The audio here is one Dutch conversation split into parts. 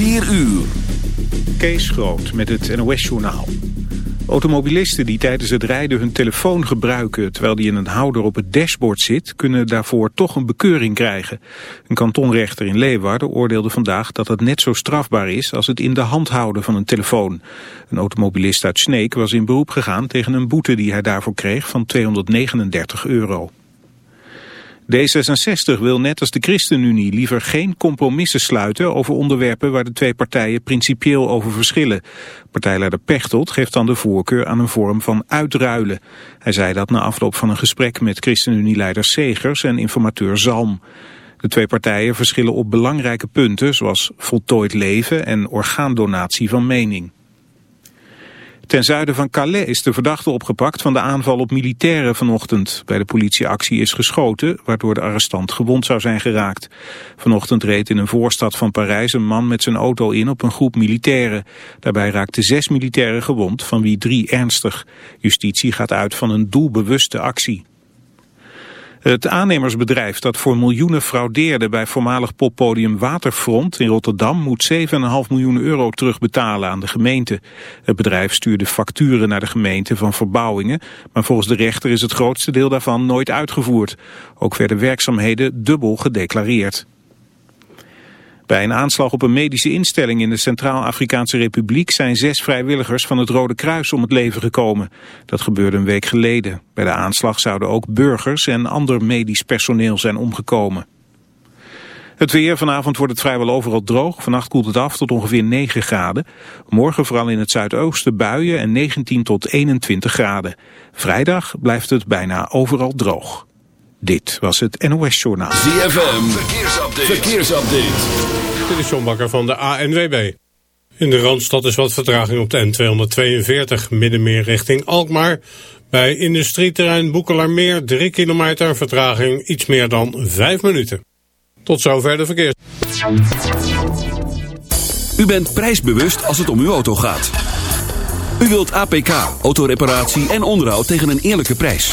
4 uur. Kees Groot met het NOS-journaal. Automobilisten die tijdens het rijden hun telefoon gebruiken... terwijl die in een houder op het dashboard zit... kunnen daarvoor toch een bekeuring krijgen. Een kantonrechter in Leeuwarden oordeelde vandaag... dat het net zo strafbaar is als het in de hand houden van een telefoon. Een automobilist uit Sneek was in beroep gegaan... tegen een boete die hij daarvoor kreeg van 239 euro. D66 wil net als de ChristenUnie liever geen compromissen sluiten over onderwerpen waar de twee partijen principieel over verschillen. Partijleider Pechtold geeft dan de voorkeur aan een vorm van uitruilen. Hij zei dat na afloop van een gesprek met ChristenUnie-leider Segers en informateur Zalm. De twee partijen verschillen op belangrijke punten zoals voltooid leven en orgaandonatie van mening. Ten zuiden van Calais is de verdachte opgepakt van de aanval op militairen vanochtend. Bij de politieactie is geschoten, waardoor de arrestant gewond zou zijn geraakt. Vanochtend reed in een voorstad van Parijs een man met zijn auto in op een groep militairen. Daarbij raakten zes militairen gewond, van wie drie ernstig. Justitie gaat uit van een doelbewuste actie. Het aannemersbedrijf dat voor miljoenen fraudeerde bij voormalig poppodium Waterfront in Rotterdam moet 7,5 miljoen euro terugbetalen aan de gemeente. Het bedrijf stuurde facturen naar de gemeente van verbouwingen, maar volgens de rechter is het grootste deel daarvan nooit uitgevoerd. Ook werden werkzaamheden dubbel gedeclareerd. Bij een aanslag op een medische instelling in de Centraal-Afrikaanse Republiek zijn zes vrijwilligers van het Rode Kruis om het leven gekomen. Dat gebeurde een week geleden. Bij de aanslag zouden ook burgers en ander medisch personeel zijn omgekomen. Het weer, vanavond wordt het vrijwel overal droog. Vannacht koelt het af tot ongeveer 9 graden. Morgen vooral in het zuidoosten buien en 19 tot 21 graden. Vrijdag blijft het bijna overal droog. Dit was het NOS Journaal. ZFM, verkeersupdate. verkeersupdate. Dit is John Bakker van de ANWB. In de Randstad is wat vertraging op de N242, middenmeer richting Alkmaar. Bij industrieterrein Boekelarmeer 3 kilometer vertraging iets meer dan 5 minuten. Tot zover de verkeers. U bent prijsbewust als het om uw auto gaat. U wilt APK, autoreparatie en onderhoud tegen een eerlijke prijs.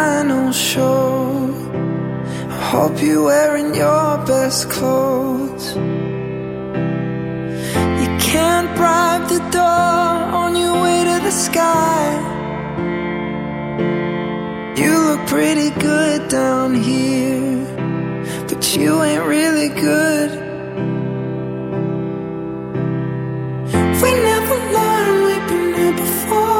final show. I hope you're wearing your best clothes. You can't bribe the door on your way to the sky. You look pretty good down here, but you ain't really good. We never learned we've been here before.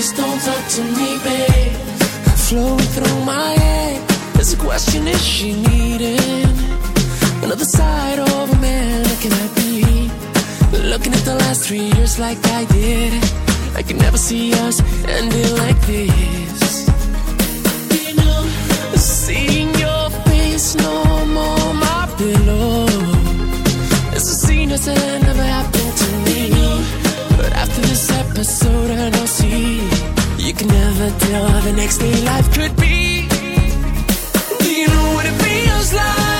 just don't talk to me, babe. Flowing through my head, there's a question: Is she needing another side of a man looking at me? Looking at the last three years like I did. I could never see us ending like this. You know, seeing your face no more, my pillow. It's a scene that's never happened to me. You know, to this episode and I'll see. You can never tell how the next day life could be. Do you know what it feels like?